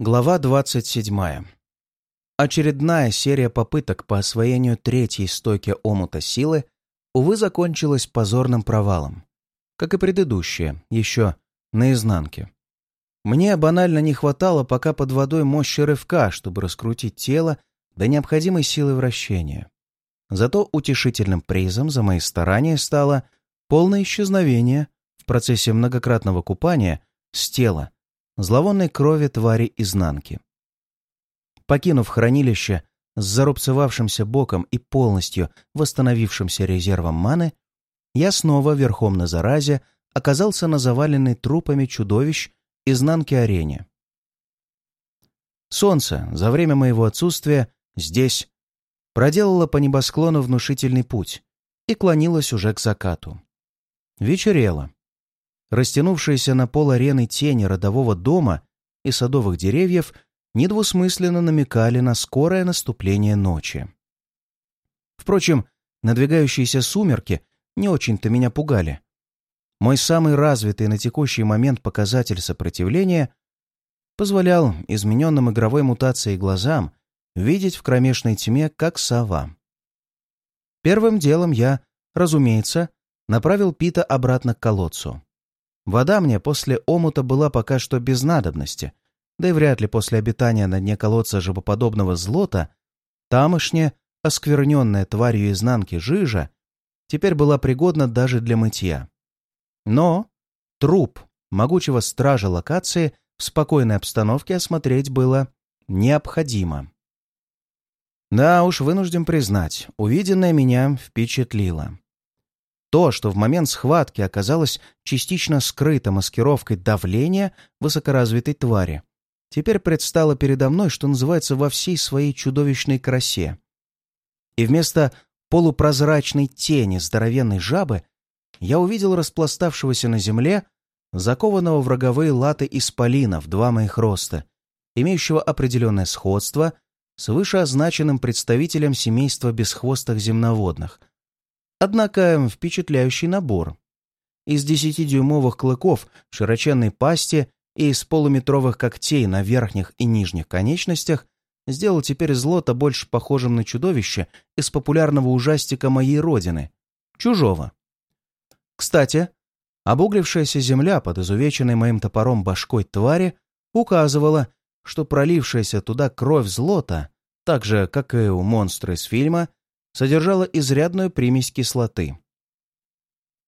Глава 27. Очередная серия попыток по освоению третьей стойки омута силы, увы, закончилась позорным провалом, как и предыдущая, еще наизнанке. Мне банально не хватало пока под водой мощи рывка, чтобы раскрутить тело до необходимой силы вращения. Зато утешительным призом за мои старания стало полное исчезновение в процессе многократного купания с тела зловонной крови твари изнанки. Покинув хранилище с зарубцевавшимся боком и полностью восстановившимся резервом маны, я снова верхом на заразе оказался на заваленной трупами чудовищ изнанки арене. Солнце за время моего отсутствия здесь проделало по небосклону внушительный путь и клонилось уже к закату. Вечерело. Растянувшиеся на пол арены тени родового дома и садовых деревьев недвусмысленно намекали на скорое наступление ночи. Впрочем, надвигающиеся сумерки не очень-то меня пугали. Мой самый развитый на текущий момент показатель сопротивления позволял измененным игровой мутацией глазам видеть в кромешной тьме, как сова. Первым делом я, разумеется, направил Пита обратно к колодцу. Вода мне после омута была пока что без надобности, да и вряд ли после обитания на дне колодца жабоподобного злота тамошняя, оскверненная тварью изнанки жижа, теперь была пригодна даже для мытья. Но труп могучего стража локации в спокойной обстановке осмотреть было необходимо. Да уж, вынужден признать, увиденное меня впечатлило. То, что в момент схватки оказалось частично скрыто маскировкой давления высокоразвитой твари, теперь предстало передо мной, что называется, во всей своей чудовищной красе. И вместо полупрозрачной тени здоровенной жабы я увидел распластавшегося на земле, закованного в роговые латы исполина в два моих роста, имеющего определенное сходство с вышеозначенным представителем семейства бесхвостых земноводных, Однако впечатляющий набор. Из десятидюймовых клыков широченной пасти и из полуметровых когтей на верхних и нижних конечностях сделал теперь злото больше похожим на чудовище из популярного ужастика моей родины — чужого. Кстати, обуглившаяся земля под изувеченной моим топором башкой твари указывала, что пролившаяся туда кровь злота, так же, как и у монстра из фильма, содержала изрядную примесь кислоты.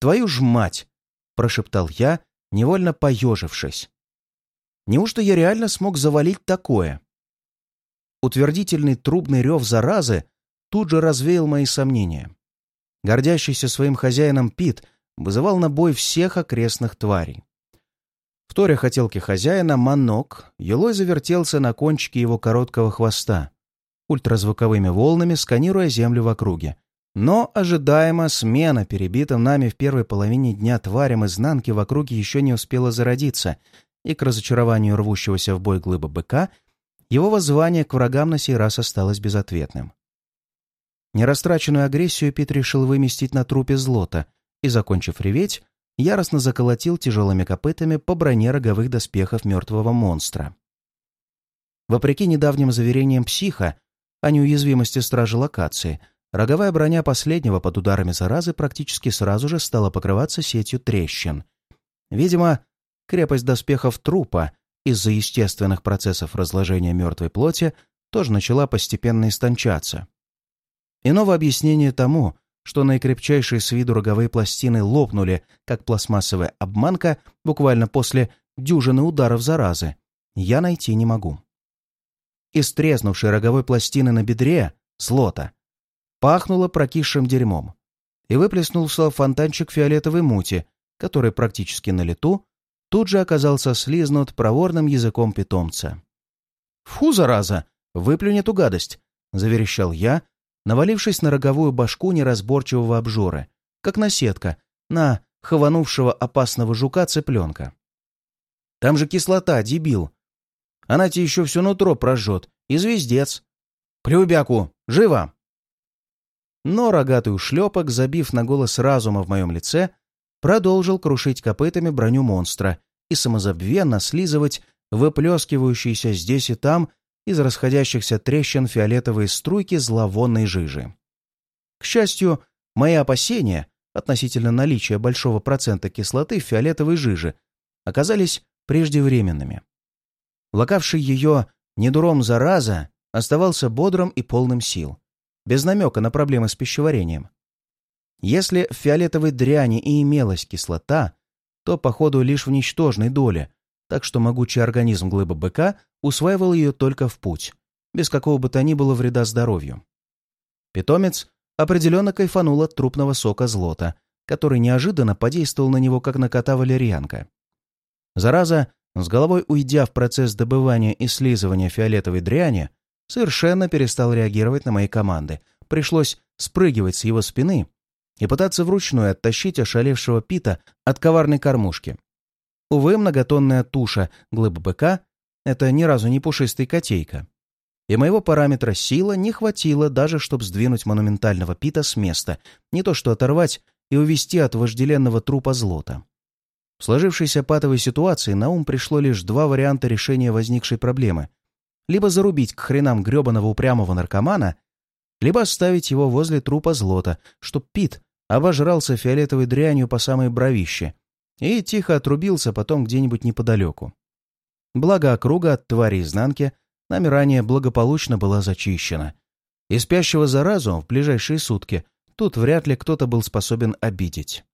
«Твою ж мать!» — прошептал я, невольно поежившись. «Неужто я реально смог завалить такое?» Утвердительный трубный рев заразы тут же развеял мои сомнения. Гордящийся своим хозяином Пит вызывал на бой всех окрестных тварей. В торе хотелки хозяина Манок Елой завертелся на кончике его короткого хвоста, ультразвуковыми волнами, сканируя землю в округе. Но ожидаемо смена перебитым нами в первой половине дня тварям изнанки в округе еще не успела зародиться, и к разочарованию рвущегося в бой глыба быка его воззвание к врагам на сей раз осталось безответным. Нерастраченную агрессию Пит решил выместить на трупе злота и, закончив реветь, яростно заколотил тяжелыми копытами по броне роговых доспехов мертвого монстра. Вопреки недавним заверениям психа, о неуязвимости стражи локации, роговая броня последнего под ударами заразы практически сразу же стала покрываться сетью трещин. Видимо, крепость доспехов трупа из-за естественных процессов разложения мертвой плоти тоже начала постепенно истончаться. Иного объяснения тому, что наикрепчайшие с виду роговые пластины лопнули, как пластмассовая обманка, буквально после дюжины ударов заразы, я найти не могу из треснувшей роговой пластины на бедре, слота, пахнуло прокисшим дерьмом, и выплеснулся фонтанчик фиолетовой мути, который практически на лету тут же оказался слизнут проворным языком питомца. «Фу, зараза! Выплюнь эту гадость!» — заверещал я, навалившись на роговую башку неразборчивого обжора, как наседка на хованувшего опасного жука цыпленка. «Там же кислота, дебил! Она тебе еще все нутро прожжет. И звездец. Плюбяку! Живо!» Но рогатый ушлепок, забив на голос разума в моем лице, продолжил крушить копытами броню монстра и самозабвенно слизывать выплескивающиеся здесь и там из расходящихся трещин фиолетовые струйки зловонной жижи. К счастью, мои опасения относительно наличия большого процента кислоты в фиолетовой жиже оказались преждевременными. Лакавший ее недуром зараза оставался бодрым и полным сил, без намека на проблемы с пищеварением. Если в фиолетовой дряни и имелась кислота, то, походу, лишь в ничтожной доле, так что могучий организм глыбы быка усваивал ее только в путь, без какого бы то ни было вреда здоровью. Питомец определенно кайфанул от трупного сока злота, который неожиданно подействовал на него, как на кота валерьянка. Зараза, с головой уйдя в процесс добывания и слизывания фиолетовой дряни, совершенно перестал реагировать на мои команды. Пришлось спрыгивать с его спины и пытаться вручную оттащить ошалевшего Пита от коварной кормушки. Увы, многотонная туша глыбы быка — это ни разу не пушистый котейка. И моего параметра сила не хватило даже, чтобы сдвинуть монументального Пита с места, не то что оторвать и увести от вожделенного трупа злота. В сложившейся патовой ситуации на ум пришло лишь два варианта решения возникшей проблемы. Либо зарубить к хренам гребаного упрямого наркомана, либо оставить его возле трупа злота, чтоб Пит обожрался фиолетовой дрянью по самой бровище и тихо отрубился потом где-нибудь неподалеку. Благо округа от твари изнанки нами ранее благополучно была зачищена, и спящего заразу в ближайшие сутки тут вряд ли кто-то был способен обидеть.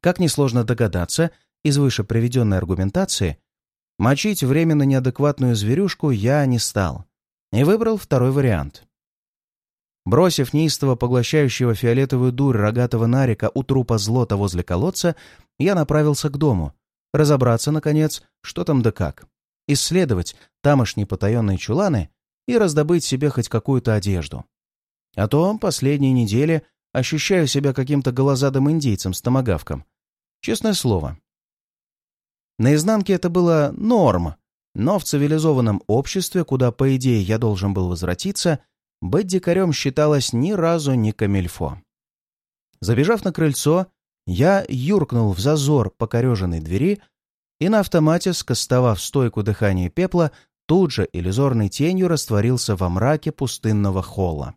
Как несложно догадаться, из выше приведенной аргументации, мочить временно неадекватную зверюшку я не стал и выбрал второй вариант. Бросив неистово поглощающего фиолетовую дурь рогатого нарика у трупа злота возле колодца, я направился к дому, разобраться, наконец, что там да как, исследовать тамошние потаенные чуланы и раздобыть себе хоть какую-то одежду. А то последние недели ощущаю себя каким-то голозадым индейцем с томогавком. Честное слово. Наизнанке это было норм, но в цивилизованном обществе, куда, по идее, я должен был возвратиться, быть дикарем считалось ни разу не камельфо. Забежав на крыльцо, я юркнул в зазор покореженной двери и на автомате, скостовав стойку дыхания пепла, тут же иллюзорной тенью растворился во мраке пустынного холла.